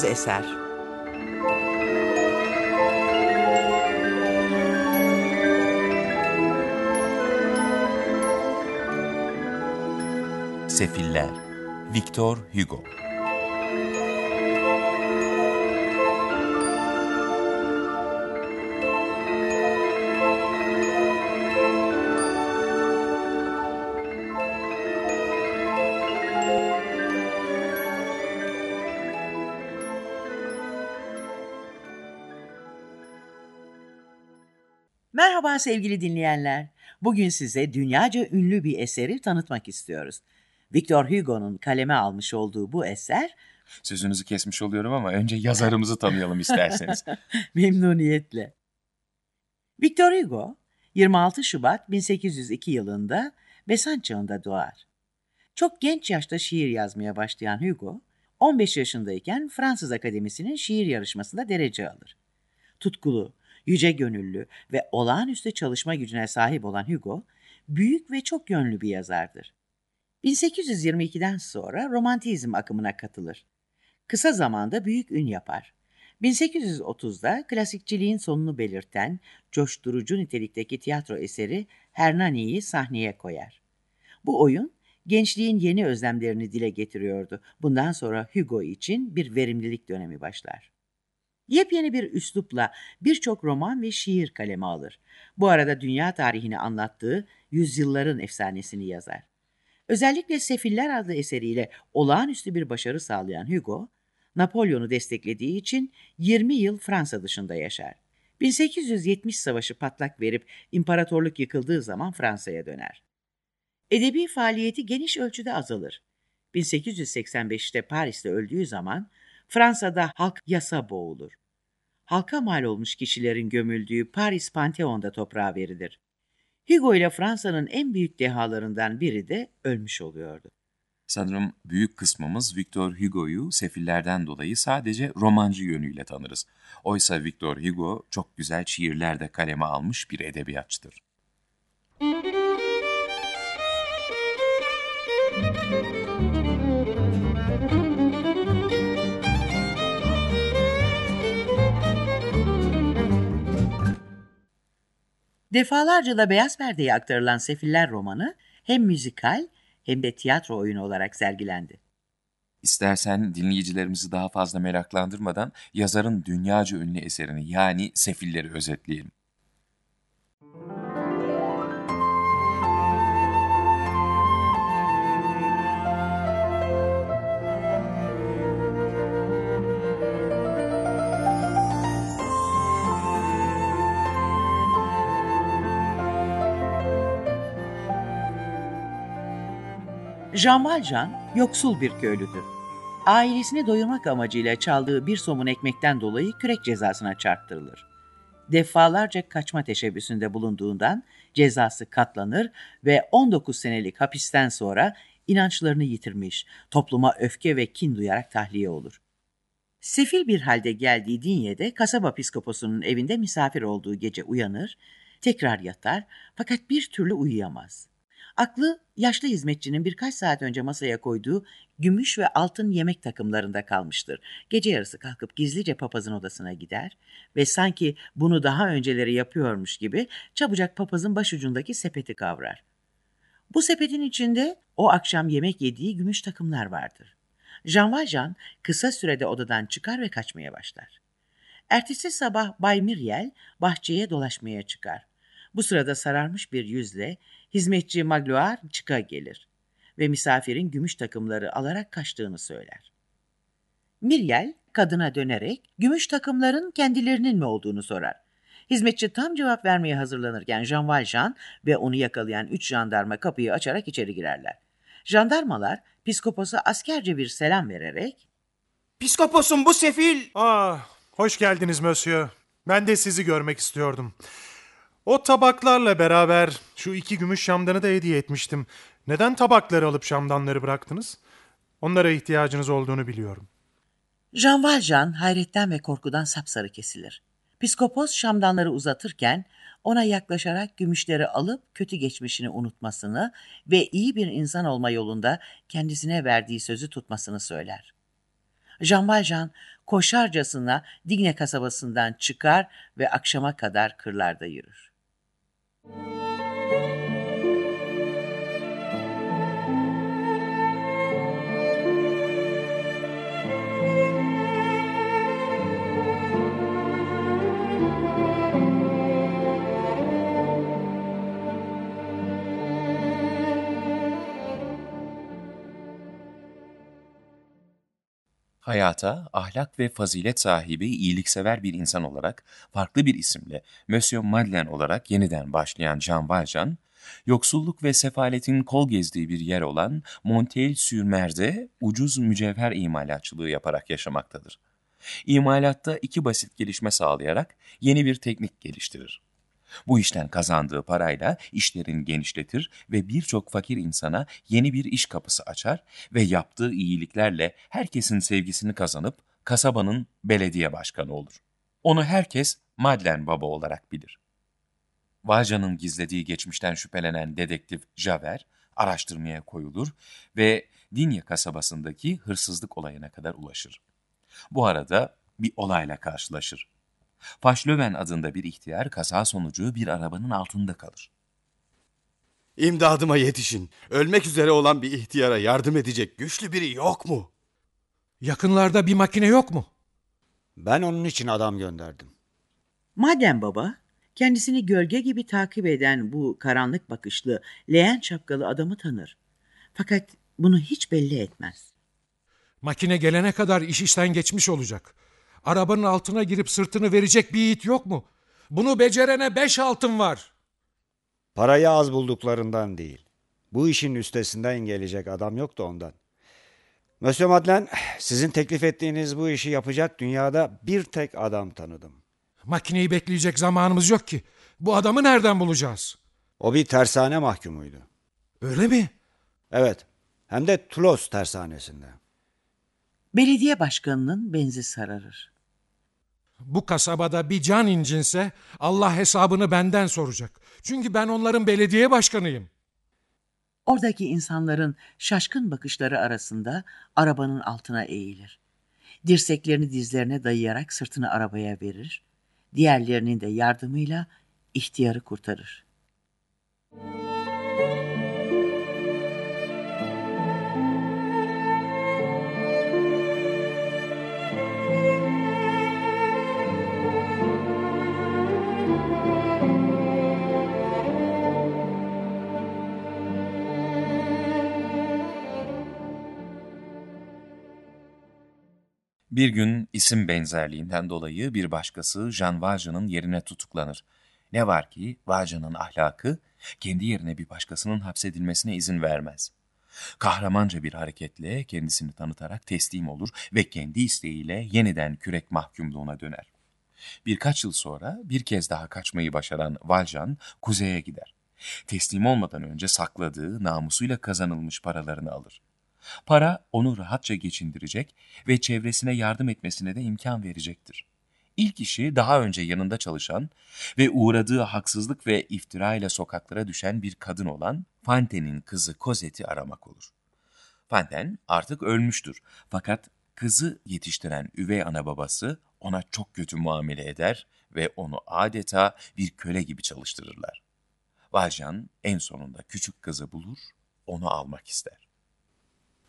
Anlamsız eser. Sefiller Victor Hugo Merhaba sevgili dinleyenler. Bugün size dünyaca ünlü bir eseri tanıtmak istiyoruz. Victor Hugo'nun kaleme almış olduğu bu eser Sözünüzü kesmiş oluyorum ama önce yazarımızı tanıyalım isterseniz. memnuniyetle. Victor Hugo 26 Şubat 1802 yılında Besan çağında doğar. Çok genç yaşta şiir yazmaya başlayan Hugo, 15 yaşındayken Fransız Akademisi'nin şiir yarışmasında derece alır. Tutkulu, yüce gönüllü ve olağanüstü çalışma gücüne sahip olan Hugo, büyük ve çok yönlü bir yazardır. 1822'den sonra romantizm akımına katılır. Kısa zamanda büyük ün yapar. 1830'da klasikçiliğin sonunu belirten coşturucu nitelikteki tiyatro eseri Hernani'yi sahneye koyar. Bu oyun gençliğin yeni özlemlerini dile getiriyordu. Bundan sonra Hugo için bir verimlilik dönemi başlar. Yepyeni bir üslupla birçok roman ve şiir kaleme alır. Bu arada dünya tarihini anlattığı yüzyılların efsanesini yazar. Özellikle Sefiller adlı eseriyle olağanüstü bir başarı sağlayan Hugo, Napolyon'u desteklediği için 20 yıl Fransa dışında yaşar. 1870 savaşı patlak verip imparatorluk yıkıldığı zaman Fransa'ya döner. Edebi faaliyeti geniş ölçüde azalır. 1885'te Paris'te öldüğü zaman Fransa'da halk yasa boğulur. Halka mal olmuş kişilerin gömüldüğü Paris Pantheon'da toprağa verilir. Hugo ile Fransa'nın en büyük dehalarından biri de ölmüş oluyordu. Sanırım büyük kısmımız Victor Hugo'yu sefillerden dolayı sadece romancı yönüyle tanırız. Oysa Victor Hugo çok güzel şiirler de kaleme almış bir edebiyatçıdır. Defalarca da beyaz perdeye aktarılan Sefiller romanı hem müzikal hem de tiyatro oyunu olarak sergilendi. İstersen dinleyicilerimizi daha fazla meraklandırmadan yazarın dünyaca ünlü eserini yani Sefilleri özetleyelim. Jean Valjean yoksul bir köylüdür. Ailesini doyurmak amacıyla çaldığı bir somun ekmekten dolayı kürek cezasına çarptırılır. Defalarca kaçma teşebbüsünde bulunduğundan cezası katlanır ve 19 senelik hapisten sonra inançlarını yitirmiş, topluma öfke ve kin duyarak tahliye olur. Sefil bir halde geldiği Dinye'de kasaba piskoposunun evinde misafir olduğu gece uyanır, tekrar yatar fakat bir türlü uyuyamaz. Aklı yaşlı hizmetçinin birkaç saat önce masaya koyduğu gümüş ve altın yemek takımlarında kalmıştır. Gece yarısı kalkıp gizlice papazın odasına gider ve sanki bunu daha önceleri yapıyormuş gibi çabucak papazın başucundaki sepeti kavrar. Bu sepetin içinde o akşam yemek yediği gümüş takımlar vardır. Jean Valjean kısa sürede odadan çıkar ve kaçmaya başlar. Ertesi sabah Bay Myriel bahçeye dolaşmaya çıkar. Bu sırada sararmış bir yüzle hizmetçi Magloire çıka gelir ve misafirin gümüş takımları alarak kaçtığını söyler. Myriel kadına dönerek gümüş takımların kendilerinin mi olduğunu sorar. Hizmetçi tam cevap vermeye hazırlanırken Jean Valjean ve onu yakalayan üç jandarma kapıyı açarak içeri girerler. Jandarmalar piskoposa askerce bir selam vererek Piskoposum bu sefil. Ah, hoş geldiniz Monsieur. Ben de sizi görmek istiyordum. O tabaklarla beraber şu iki gümüş şamdanı da hediye etmiştim. Neden tabakları alıp şamdanları bıraktınız? Onlara ihtiyacınız olduğunu biliyorum. Jean Valjean hayretten ve korkudan sapsarı kesilir. Piskopos şamdanları uzatırken ona yaklaşarak gümüşleri alıp kötü geçmişini unutmasını ve iyi bir insan olma yolunda kendisine verdiği sözü tutmasını söyler. Jean Valjean koşarcasına Digne kasabasından çıkar ve akşama kadar kırlarda yürür. Thank you. Hayata, ahlak ve fazilet sahibi, iyiliksever bir insan olarak farklı bir isimle Monsieur Madeleine olarak yeniden başlayan Jean Valjean, yoksulluk ve sefaletin kol gezdiği bir yer olan Monteil-sur-Mer'de ucuz mücevher imalatçılığı yaparak yaşamaktadır. İmalatta iki basit gelişme sağlayarak yeni bir teknik geliştirir. Bu işten kazandığı parayla işlerini genişletir ve birçok fakir insana yeni bir iş kapısı açar ve yaptığı iyiliklerle herkesin sevgisini kazanıp kasabanın belediye başkanı olur. Onu herkes Madeleine Baba olarak bilir. Valjean'ın gizlediği geçmişten şüphelenen dedektif Javert araştırmaya koyulur ve Dinya kasabasındaki hırsızlık olayına kadar ulaşır. Bu arada bir olayla karşılaşır. Faşlöven adında bir ihtiyar kaza sonucu bir arabanın altında kalır. İmdadıma yetişin. Ölmek üzere olan bir ihtiyara yardım edecek güçlü biri yok mu? Yakınlarda bir makine yok mu? Ben onun için adam gönderdim. Madem baba, kendisini gölge gibi takip eden bu karanlık bakışlı, leğen şapkalı adamı tanır. Fakat bunu hiç belli etmez. Makine gelene kadar iş işten geçmiş olacak. Arabanın altına girip sırtını verecek bir yiğit yok mu? Bunu becerene beş altın var. Parayı az bulduklarından değil. Bu işin üstesinden gelecek adam yok da ondan. Monsieur Madeleine, sizin teklif ettiğiniz bu işi yapacak dünyada bir tek adam tanıdım. Makineyi bekleyecek zamanımız yok ki. Bu adamı nereden bulacağız? O bir tersane mahkumuydu. Öyle mi? Evet, hem de Toulouse tersanesinde. Belediye başkanının benzi sararır. Bu kasabada bir can incinse Allah hesabını benden soracak. Çünkü ben onların belediye başkanıyım. Oradaki insanların şaşkın bakışları arasında arabanın altına eğilir. Dirseklerini dizlerine dayayarak sırtını arabaya verir. Diğerlerinin de yardımıyla ihtiyarı kurtarır. Bir gün isim benzerliğinden dolayı bir başkası Jean Valjean'ın yerine tutuklanır. Ne var ki Valjean'ın ahlakı kendi yerine bir başkasının hapsedilmesine izin vermez. Kahramanca bir hareketle kendisini tanıtarak teslim olur ve kendi isteğiyle yeniden kürek mahkumluğuna döner. Birkaç yıl sonra bir kez daha kaçmayı başaran Valjean kuzeye gider. Teslim olmadan önce sakladığı namusuyla kazanılmış paralarını alır. Para onu rahatça geçindirecek ve çevresine yardım etmesine de imkan verecektir. İlk işi daha önce yanında çalışan ve uğradığı haksızlık ve iftira ile sokaklara düşen bir kadın olan Fante'nin kızı Cosette'i aramak olur. Fanten artık ölmüştür fakat kızı yetiştiren üvey ana babası ona çok kötü muamele eder ve onu adeta bir köle gibi çalıştırırlar. Valjean en sonunda küçük kızı bulur, onu almak ister.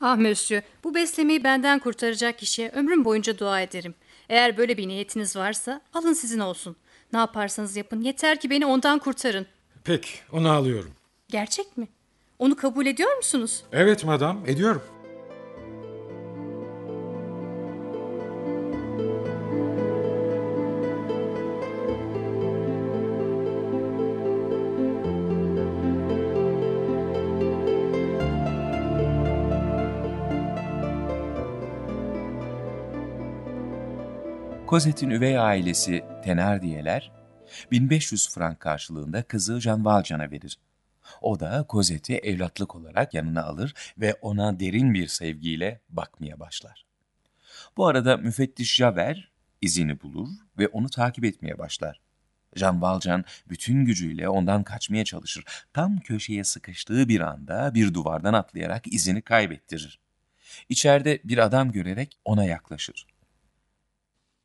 Ah Monsieur, bu beslemeyi benden kurtaracak kişiye ömrüm boyunca dua ederim. Eğer böyle bir niyetiniz varsa alın sizin olsun. Ne yaparsanız yapın yeter ki beni ondan kurtarın. Peki, onu alıyorum. Gerçek mi? Onu kabul ediyor musunuz? Evet madam, ediyorum. Cosette'in üvey ailesi Tenardier'ler 1500 frank karşılığında kızı Jean Valjean'a verir. O da Cosette'i evlatlık olarak yanına alır ve ona derin bir sevgiyle bakmaya başlar. Bu arada müfettiş Javert izini bulur ve onu takip etmeye başlar. Jean Valjean bütün gücüyle ondan kaçmaya çalışır. Tam köşeye sıkıştığı bir anda bir duvardan atlayarak izini kaybettirir. İçeride bir adam görerek ona yaklaşır.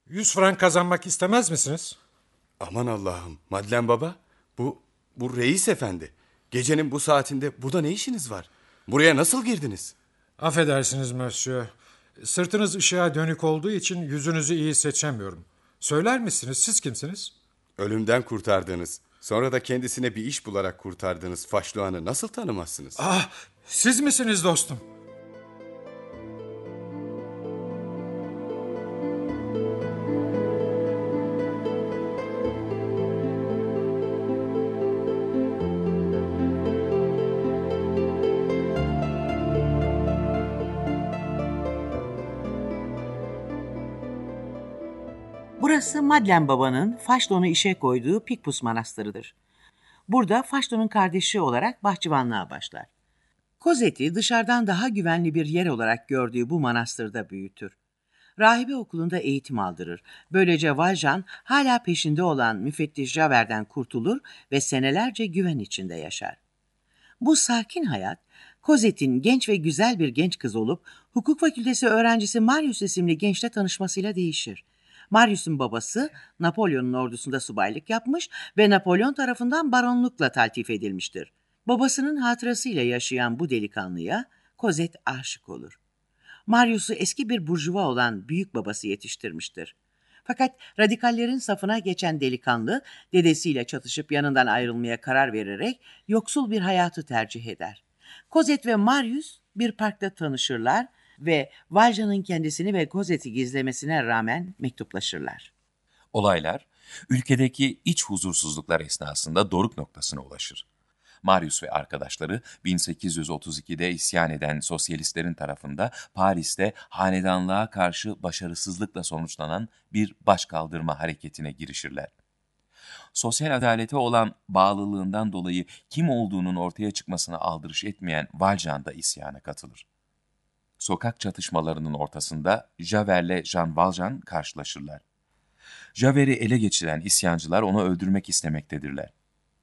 Yüz frank kazanmak istemez misiniz? Aman Allah'ım. Madlen baba. Bu, bu reis efendi. Gecenin bu saatinde burada ne işiniz var? Buraya nasıl girdiniz? Affedersiniz Monsieur. Sırtınız ışığa dönük olduğu için yüzünüzü iyi seçemiyorum. Söyler misiniz siz kimsiniz? Ölümden kurtardığınız, sonra da kendisine bir iş bularak kurtardığınız Faşluan'ı nasıl tanımazsınız? Ah siz misiniz dostum? Burası Madlen Baba'nın Faşlon'u işe koyduğu Pikpus Manastırı'dır. Burada Faşlon'un kardeşi olarak bahçıvanlığa başlar. Kozet'i dışarıdan daha güvenli bir yer olarak gördüğü bu manastırda büyütür. Rahibe okulunda eğitim aldırır. Böylece Valjean hala peşinde olan müfettiş Javert'den kurtulur ve senelerce güven içinde yaşar. Bu sakin hayat, Cosette'in genç ve güzel bir genç kız olup hukuk fakültesi öğrencisi Marius isimli gençle tanışmasıyla değişir. Marius'un babası Napolyon'un ordusunda subaylık yapmış ve Napolyon tarafından baronlukla taltif edilmiştir. Babasının hatırasıyla yaşayan bu delikanlıya Cosette aşık olur. Marius'u eski bir burjuva olan büyük babası yetiştirmiştir. Fakat radikallerin safına geçen delikanlı dedesiyle çatışıp yanından ayrılmaya karar vererek yoksul bir hayatı tercih eder. Cosette ve Marius bir parkta tanışırlar ve Valjean'ın kendisini ve Cosette'i gizlemesine rağmen mektuplaşırlar. Olaylar ülkedeki iç huzursuzluklar esnasında doruk noktasına ulaşır. Marius ve arkadaşları 1832'de isyan eden sosyalistlerin tarafında Paris'te hanedanlığa karşı başarısızlıkla sonuçlanan bir başkaldırma hareketine girişirler. Sosyal adalete olan bağlılığından dolayı kim olduğunun ortaya çıkmasına aldırış etmeyen Valjean da isyana katılır. Sokak çatışmalarının ortasında Javert'le Jean Valjean karşılaşırlar. Javert'i ele geçiren isyancılar onu öldürmek istemektedirler.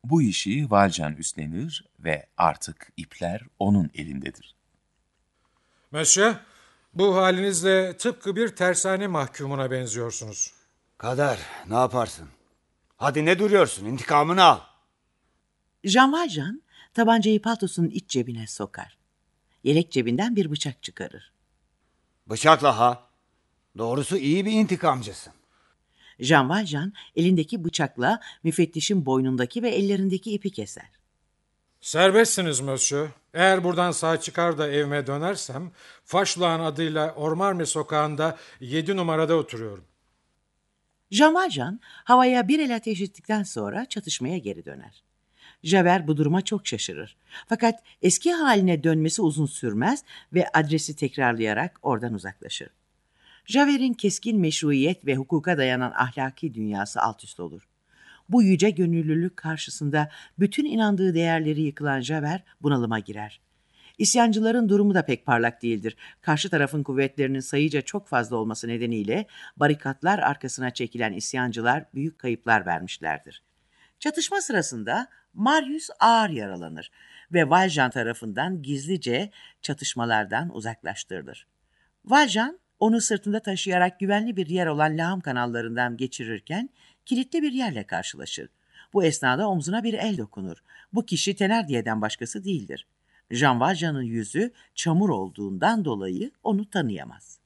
Bu işi Valjean üstlenir ve artık ipler onun elindedir. Monsieur, bu halinizle tıpkı bir tersane mahkumuna benziyorsunuz. Kader ne yaparsın? Hadi ne duruyorsun intikamını al. Jean Valjean tabancayı paltosunun iç cebine sokar. Yelek cebinden bir bıçak çıkarır. Bıçakla ha. Doğrusu iyi bir intikamcısın. Jean Valjean elindeki bıçakla müfettişin boynundaki ve ellerindeki ipi keser. Serbestsiniz Monsieur. Eğer buradan sağ çıkar da evime dönersem, Faşluan adıyla Ormarme sokağında 7 numarada oturuyorum. Jean Valjean havaya bir el ateş ettikten sonra çatışmaya geri döner. Javert bu duruma çok şaşırır. Fakat eski haline dönmesi uzun sürmez ve adresi tekrarlayarak oradan uzaklaşır. Javert'in keskin meşruiyet ve hukuka dayanan ahlaki dünyası alt üst olur. Bu yüce gönüllülük karşısında bütün inandığı değerleri yıkılan Javert bunalıma girer. İsyancıların durumu da pek parlak değildir. Karşı tarafın kuvvetlerinin sayıca çok fazla olması nedeniyle barikatlar arkasına çekilen isyancılar büyük kayıplar vermişlerdir. Çatışma sırasında Marius ağır yaralanır ve Valjean tarafından gizlice çatışmalardan uzaklaştırılır. Valjean onu sırtında taşıyarak güvenli bir yer olan lağım kanallarından geçirirken kilitli bir yerle karşılaşır. Bu esnada omzuna bir el dokunur. Bu kişi Tenardier'den başkası değildir. Jean Valjean'ın yüzü çamur olduğundan dolayı onu tanıyamaz.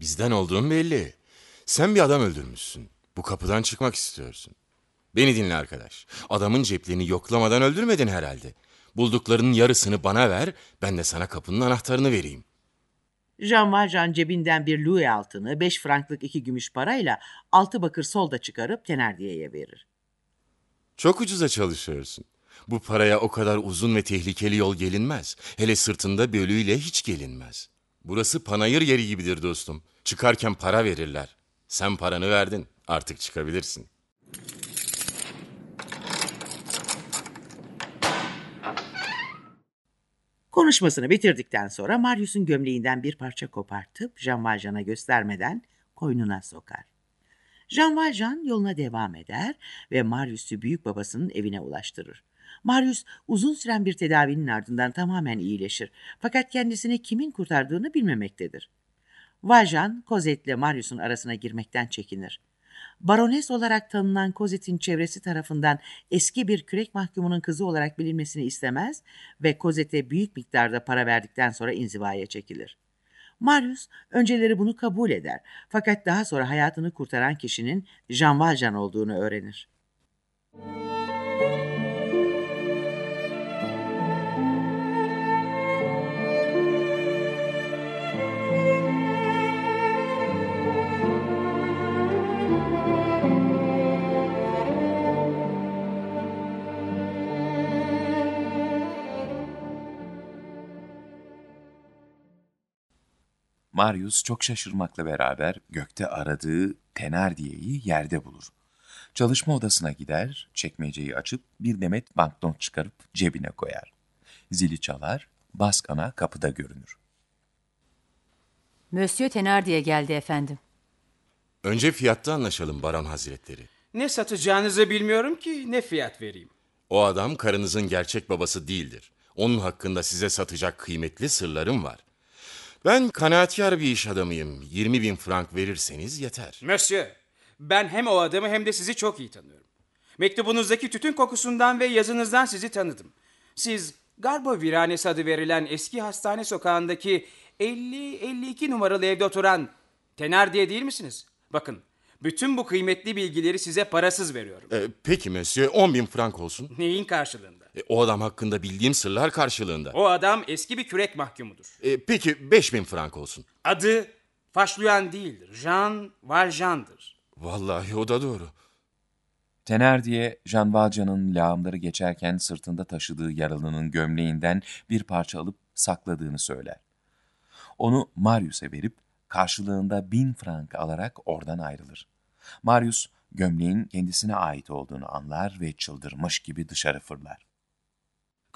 Bizden olduğun belli. Sen bir adam öldürmüşsün. Bu kapıdan çıkmak istiyorsun. Beni dinle arkadaş. Adamın ceplerini yoklamadan öldürmedin herhalde. Bulduklarının yarısını bana ver, ben de sana kapının anahtarını vereyim. Jean Valjean cebinden bir louis altını, beş franklık iki gümüş parayla altı bakır solda çıkarıp Tenardier'e verir. Çok ucuza çalışıyorsun. Bu paraya o kadar uzun ve tehlikeli yol gelinmez. Hele sırtında bölüyle hiç gelinmez. Burası panayır yeri gibidir dostum. Çıkarken para verirler. Sen paranı verdin. Artık çıkabilirsin. Konuşmasını bitirdikten sonra Marius'un gömleğinden bir parça kopartıp Jean Valjean'a göstermeden koynuna sokar. Jean Valjean yoluna devam eder ve Marius'u büyük babasının evine ulaştırır. Marius uzun süren bir tedavinin ardından tamamen iyileşir fakat kendisini kimin kurtardığını bilmemektedir. Valjean, Cosette ile Marius'un arasına girmekten çekinir. Barones olarak tanınan Cosette'in çevresi tarafından eski bir kürek mahkumunun kızı olarak bilinmesini istemez ve Cosette'e büyük miktarda para verdikten sonra inzivaya çekilir. Marius önceleri bunu kabul eder fakat daha sonra hayatını kurtaran kişinin Jean Valjean olduğunu öğrenir. Marius çok şaşırmakla beraber gökte aradığı Tenardier'i yerde bulur. Çalışma odasına gider, çekmeceyi açıp bir demet banknot çıkarıp cebine koyar. Zili çalar, Baskana kapıda görünür. Monsieur Thenardier geldi efendim. Önce fiyatta anlaşalım Baron Hazretleri. Ne satacağınızı bilmiyorum ki ne fiyat vereyim. O adam karınızın gerçek babası değildir. Onun hakkında size satacak kıymetli sırlarım var. Ben kanaatkar bir iş adamıyım. 20 bin frank verirseniz yeter. Monsieur, ben hem o adamı hem de sizi çok iyi tanıyorum. Mektubunuzdaki tütün kokusundan ve yazınızdan sizi tanıdım. Siz Garbo Viranesi adı verilen eski hastane sokağındaki 50-52 numaralı evde oturan Tener diye değil misiniz? Bakın, bütün bu kıymetli bilgileri size parasız veriyorum. Ee, peki Monsieur 10 bin frank olsun. Neyin karşılığında? E, o adam hakkında bildiğim sırlar karşılığında. O adam eski bir kürek mahkumudur. E, peki 5 bin frank olsun. Adı Faşluyan değildir. Jean Valjean'dır. Vallahi o da doğru. Tenardier, Jean Valjean'ın lağımları geçerken sırtında taşıdığı yaralının gömleğinden bir parça alıp sakladığını söyler. Onu Marius'e verip karşılığında bin frank alarak oradan ayrılır. Marius, gömleğin kendisine ait olduğunu anlar ve çıldırmış gibi dışarı fırlar.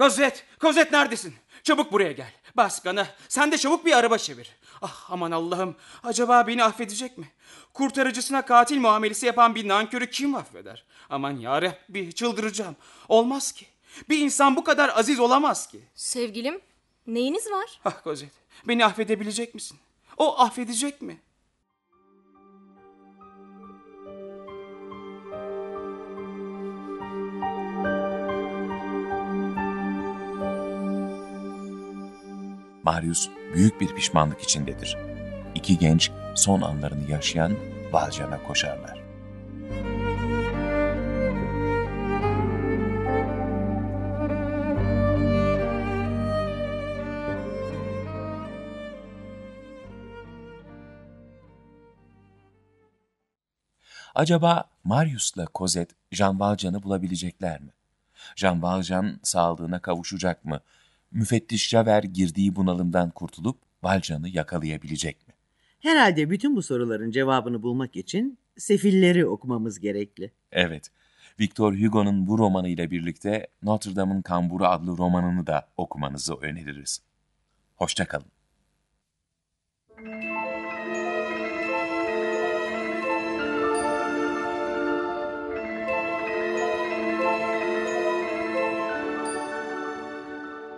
Kozet, Kozet neredesin? Çabuk buraya gel. Baskana, sen de çabuk bir araba çevir. Ah aman Allah'ım, acaba beni affedecek mi? Kurtarıcısına katil muamelesi yapan bir nankörü kim affeder? Aman yarabbi, çıldıracağım. Olmaz ki. Bir insan bu kadar aziz olamaz ki. Sevgilim, neyiniz var? Ah Kozet, beni affedebilecek misin? O affedecek mi? Marius büyük bir pişmanlık içindedir. İki genç son anlarını yaşayan Valjean'a koşarlar. Acaba Marius'la Cosette Jean Valjean'ı bulabilecekler mi? Jean Valjean sağlığına kavuşacak mı? Müfettiş Javert girdiği bunalımdan kurtulup Valjean'ı yakalayabilecek mi? Herhalde bütün bu soruların cevabını bulmak için Sefilleri okumamız gerekli. Evet, Victor Hugo'nun bu romanıyla birlikte Notre Dame'ın Kamburu adlı romanını da okumanızı öneririz. Hoşçakalın.